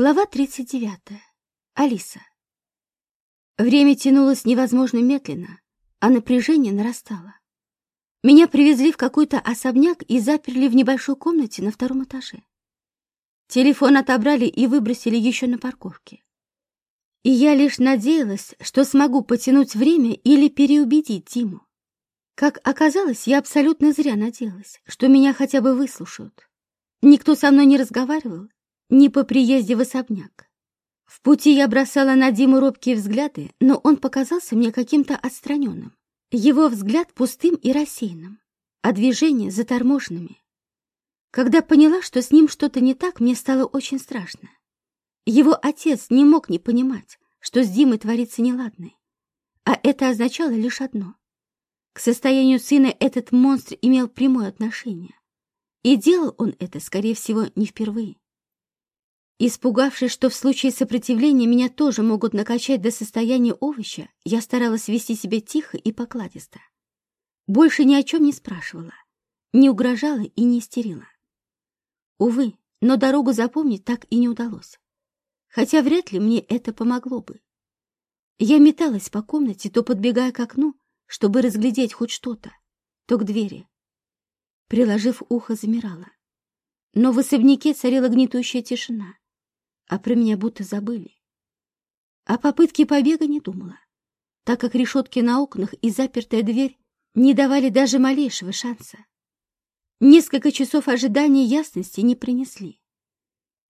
Глава 39. Алиса. Время тянулось невозможно медленно, а напряжение нарастало. Меня привезли в какой-то особняк и заперли в небольшой комнате на втором этаже. Телефон отобрали и выбросили еще на парковке. И я лишь надеялась, что смогу потянуть время или переубедить Диму. Как оказалось, я абсолютно зря надеялась, что меня хотя бы выслушают. Никто со мной не разговаривал, ни по приезде в особняк. В пути я бросала на Диму робкие взгляды, но он показался мне каким-то отстраненным. Его взгляд пустым и рассеянным, а движения заторможенными. Когда поняла, что с ним что-то не так, мне стало очень страшно. Его отец не мог не понимать, что с Димой творится неладное. А это означало лишь одно. К состоянию сына этот монстр имел прямое отношение. И делал он это, скорее всего, не впервые. Испугавшись, что в случае сопротивления меня тоже могут накачать до состояния овоща, я старалась вести себя тихо и покладисто. Больше ни о чем не спрашивала, не угрожала и не истерила. Увы, но дорогу запомнить так и не удалось. Хотя вряд ли мне это помогло бы. Я металась по комнате, то подбегая к окну, чтобы разглядеть хоть что-то, то к двери. Приложив ухо, замирала. Но в особняке царила гнетущая тишина а про меня будто забыли. О попытке побега не думала, так как решетки на окнах и запертая дверь не давали даже малейшего шанса. Несколько часов ожидания ясности не принесли.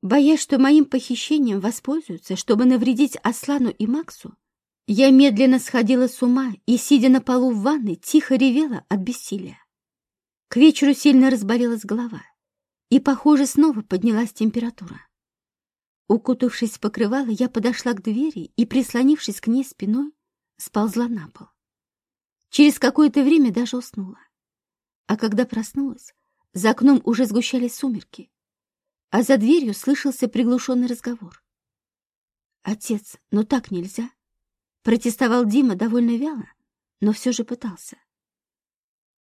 Боясь, что моим похищением воспользуются, чтобы навредить Аслану и Максу, я медленно сходила с ума и, сидя на полу в ванной, тихо ревела от бессилия. К вечеру сильно разболелась голова, и, похоже, снова поднялась температура. Укутавшись в покрывало, я подошла к двери и, прислонившись к ней спиной, сползла на пол. Через какое-то время даже уснула. А когда проснулась, за окном уже сгущались сумерки, а за дверью слышался приглушенный разговор. «Отец, но так нельзя!» Протестовал Дима довольно вяло, но все же пытался.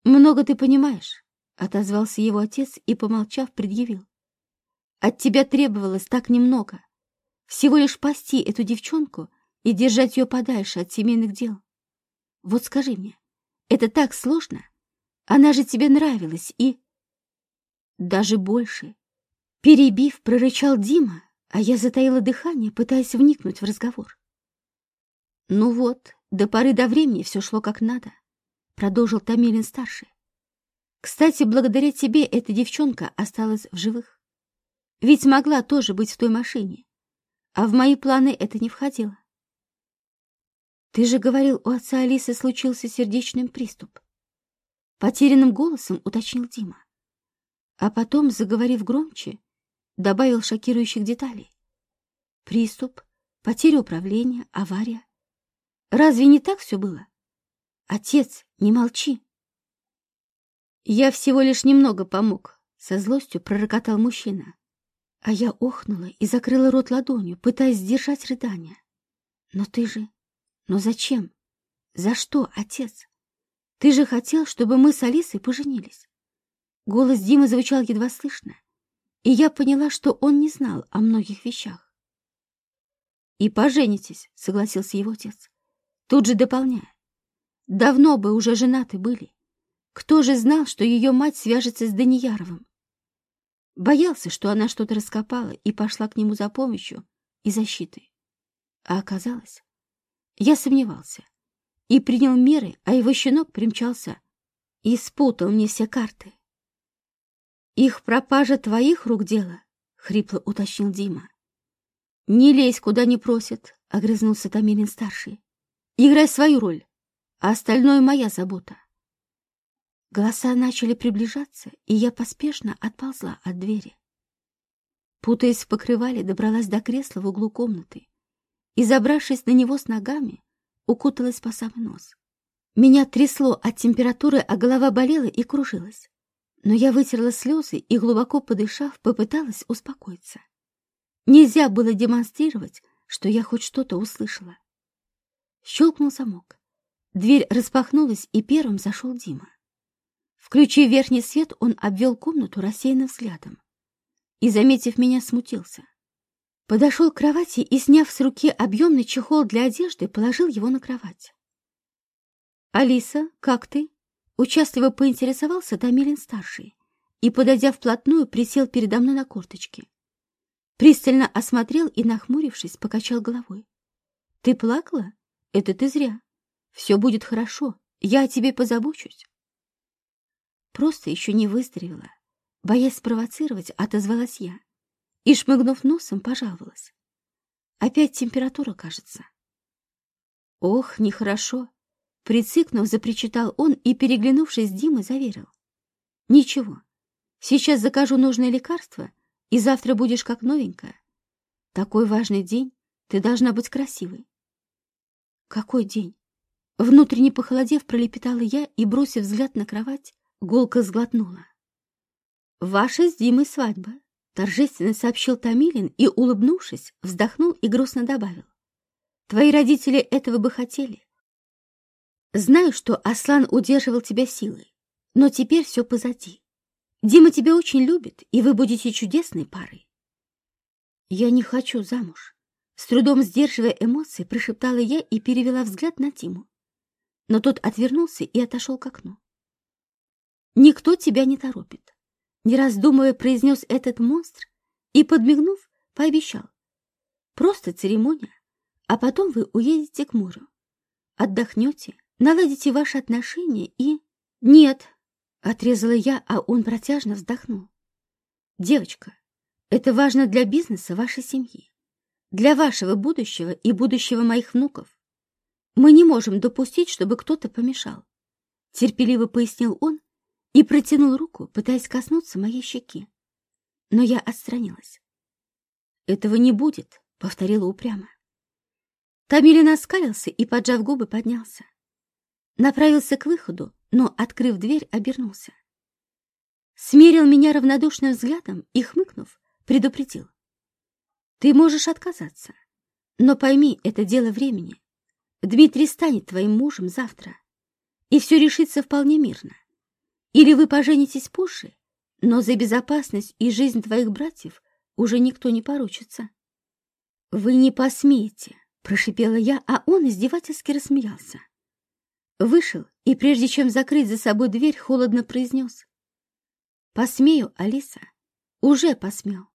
«Много ты понимаешь», — отозвался его отец и, помолчав, предъявил. От тебя требовалось так немного. Всего лишь пасти эту девчонку и держать ее подальше от семейных дел. Вот скажи мне, это так сложно? Она же тебе нравилась и... Даже больше. Перебив, прорычал Дима, а я затаила дыхание, пытаясь вникнуть в разговор. Ну вот, до поры до времени все шло как надо, продолжил Томилин-старший. Кстати, благодаря тебе эта девчонка осталась в живых. Ведь могла тоже быть в той машине. А в мои планы это не входило. Ты же говорил, у отца Алисы случился сердечный приступ. Потерянным голосом уточнил Дима. А потом, заговорив громче, добавил шокирующих деталей. Приступ, потеря управления, авария. Разве не так все было? Отец, не молчи. Я всего лишь немного помог, со злостью пророкотал мужчина. А я охнула и закрыла рот ладонью, пытаясь сдержать рыдание. Но ты же... Но зачем? За что, отец? Ты же хотел, чтобы мы с Алисой поженились. Голос Димы звучал едва слышно, и я поняла, что он не знал о многих вещах. «И поженитесь», — согласился его отец, тут же дополняя. «Давно бы уже женаты были. Кто же знал, что ее мать свяжется с Данияровым? Боялся, что она что-то раскопала и пошла к нему за помощью и защитой. А оказалось, я сомневался и принял меры, а его щенок примчался и спутал мне все карты. «Их пропажа твоих рук дело?» — хрипло уточнил Дима. «Не лезь, куда не просят», — огрызнулся Томилин-старший. «Играй свою роль, а остальное моя забота». Голоса начали приближаться, и я поспешно отползла от двери. Путаясь в покрывале, добралась до кресла в углу комнаты и, забравшись на него с ногами, укуталась по самый нос. Меня трясло от температуры, а голова болела и кружилась. Но я вытерла слезы и, глубоко подышав, попыталась успокоиться. Нельзя было демонстрировать, что я хоть что-то услышала. Щелкнул замок. Дверь распахнулась, и первым зашел Дима. Включив верхний свет, он обвел комнату рассеянным взглядом и, заметив меня, смутился. Подошел к кровати и, сняв с руки объемный чехол для одежды, положил его на кровать. «Алиса, как ты?» Участливо поинтересовался Томилин-старший и, подойдя вплотную, присел передо мной на корточки. Пристально осмотрел и, нахмурившись, покачал головой. «Ты плакала? Это ты зря. Все будет хорошо, я о тебе позабочусь». Просто еще не выздоровела. Боясь спровоцировать, отозвалась я и, шмыгнув носом, пожаловалась. Опять температура, кажется. Ох, нехорошо. Прицикнув, запричитал он и, переглянувшись с Димой, заверил. Ничего, сейчас закажу нужное лекарство, и завтра будешь как новенькая. Такой важный день, ты должна быть красивой. Какой день? Внутренне похолодев, пролепетала я и, бросив взгляд на кровать, гулко сглотнула. Ваша с Димой свадьба, торжественно сообщил Томилин и, улыбнувшись, вздохнул и грустно добавил. Твои родители этого бы хотели. Знаю, что Аслан удерживал тебя силой, но теперь все позади. Дима тебя очень любит, и вы будете чудесной парой. Я не хочу замуж. С трудом сдерживая эмоции, прошептала я и перевела взгляд на Тиму. Но тот отвернулся и отошел к окну. Никто тебя не торопит. Не раздумывая, произнес этот монстр и, подмигнув, пообещал. Просто церемония, а потом вы уедете к морю. Отдохнете, наладите ваши отношения и... Нет, Отрезала я, а он протяжно вздохнул. «Девочка, это важно для бизнеса вашей семьи, для вашего будущего и будущего моих внуков. Мы не можем допустить, чтобы кто-то помешал», — терпеливо пояснил он и протянул руку, пытаясь коснуться моей щеки. Но я отстранилась. «Этого не будет», — повторила упрямо. Тамилин оскалился и, поджав губы, поднялся. Направился к выходу, но, открыв дверь, обернулся. Смерил меня равнодушным взглядом и, хмыкнув, предупредил. «Ты можешь отказаться, но пойми, это дело времени. Дмитрий станет твоим мужем завтра, и все решится вполне мирно. Или вы поженитесь позже, но за безопасность и жизнь твоих братьев уже никто не поручится». «Вы не посмеете», — прошипела я, а он издевательски рассмеялся. Вышел и, прежде чем закрыть за собой дверь, холодно произнес. «Посмею, Алиса, уже посмел».